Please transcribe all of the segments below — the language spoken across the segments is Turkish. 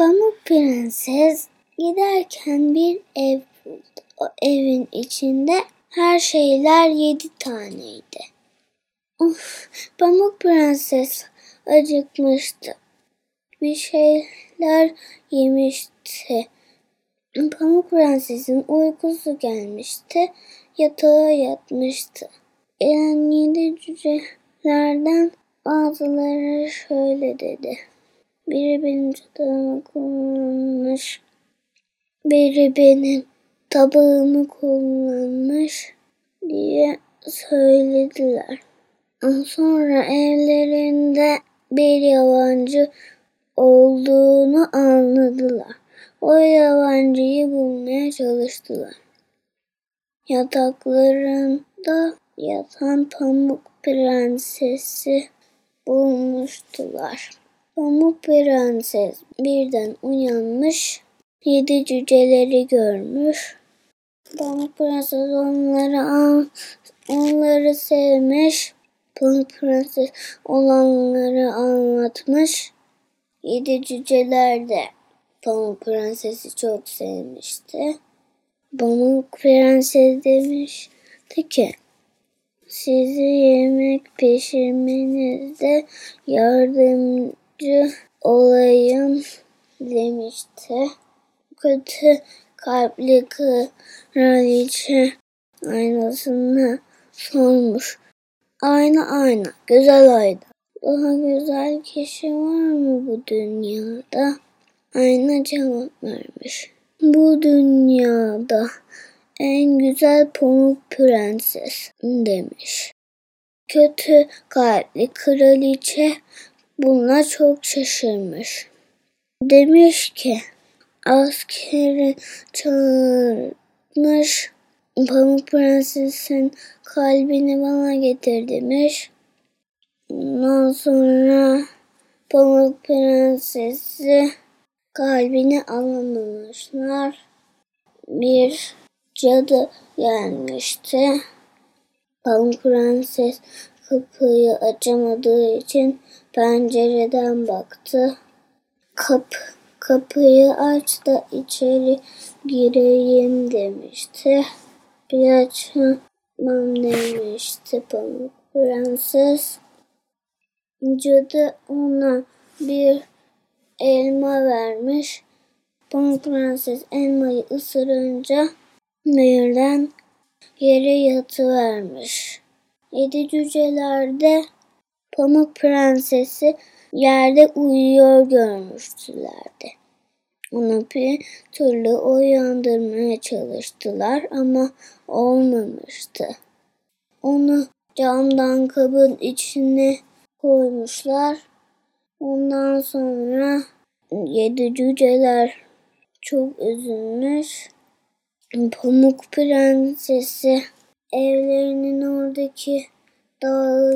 Pamuk Prenses giderken bir ev buldu. O evin içinde her şeyler yedi taneydi. Of, Pamuk Prenses acıkmıştı. Bir şeyler yemişti. Pamuk Prenses'in uykusu gelmişti. Yatağa yatmıştı. Gelen yedi cücelerden bazıları şöyle dedi. Biri benim çatağımı kullanmış. Biri benim tabağımı kullanmış diye söylediler. Sonra evlerinde bir yabancı olduğunu anladılar. O yabancıyı bulmaya çalıştılar. Yataklarında yatan pamuk prensesi bulmuştular. Pamuk prenses birden uyanmış, yedi cüceleri görmüş. Pamuk prenses onları onları sevmiş. Pamuk prenses olanları anlatmış. Yedi cüceler de Pamuk Prenses'i çok sevmişti. Pamuk Prenses demişti ki sizi yemek pişirmenizde yardımcı olayım demişti. Kötü kalpli kraliçe aynasına sormuş. Ayna ayna, güzel ayna. Daha güzel kişi var mı bu dünyada? Ayna cevap vermiş. Bu dünyada en güzel pamuk prenses demiş. Kötü kalpli kraliçe buna çok şaşırmış. Demiş ki askeri çağırmış Pamuk Prenses'in kalbini bana getir demiş. Ondan sonra Pamuk Prenses'i kalbini alamamışlar. Bir cadı gelmişti. Pamuk Prenses kapıyı açamadığı için pencereden baktı. Kap, kapıyı aç da içeri gireyim demişti. Bir açmam demişti Pamuk Prenses. Cadı ona bir elma vermiş. Pamuk Prenses elmayı ısırınca birden yere yatıvermiş. Yedi cüceler Pamuk Prenses'i yerde uyuyor görmüştülerdi. Onu bir türlü uyandırmaya çalıştılar ama olmamıştı. Onu camdan kabın içine koymuşlar. Ondan sonra yedi cüceler çok üzülmüş. Pamuk Prensesi evlerinin oradaki dağa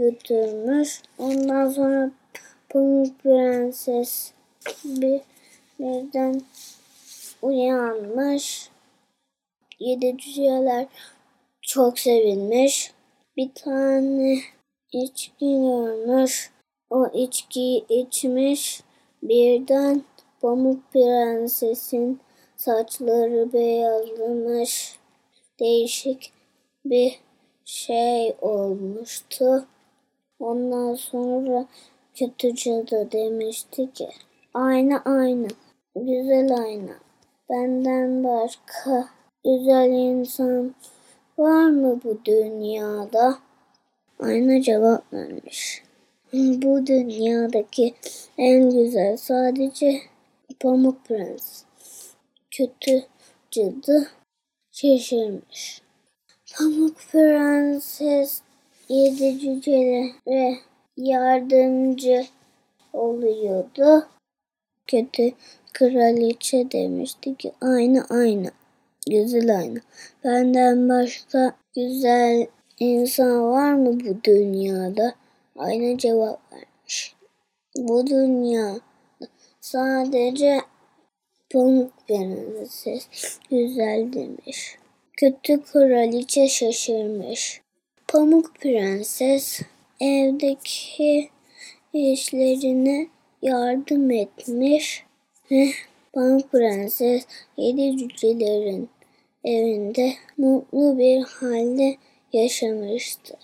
götürmüş. Ondan sonra Pamuk Prenses bir, birden uyanmış. Yedi cüceler çok sevinmiş. Bir tane içki görmüş. O içkiyi içmiş. Birden Pamuk Prenses'in saçları beyazlamış. Değişik bir şey olmuştu. Ondan sonra kötü cadı demişti ki ayna ayna, güzel ayna. Benden başka güzel insan var mı bu dünyada? Ayna cevap vermiş. Bu dünyadaki en güzel sadece Pamuk Prens. Kötü cadı şaşırmış. Pamuk Prenses yedi cücelere yardımcı oluyordu. Kötü kraliçe demişti ki aynı aynı güzel aynı. Benden başka güzel insan var mı bu dünyada? Aynı cevap vermiş. Bu dünya sadece Pamuk Prenses güzel demiş. Kötü kraliçe şaşırmış. Pamuk Prenses evdeki işlerine yardım etmiş. ve Pamuk Prenses yedi cücelerin evinde mutlu bir halde yaşamıştı.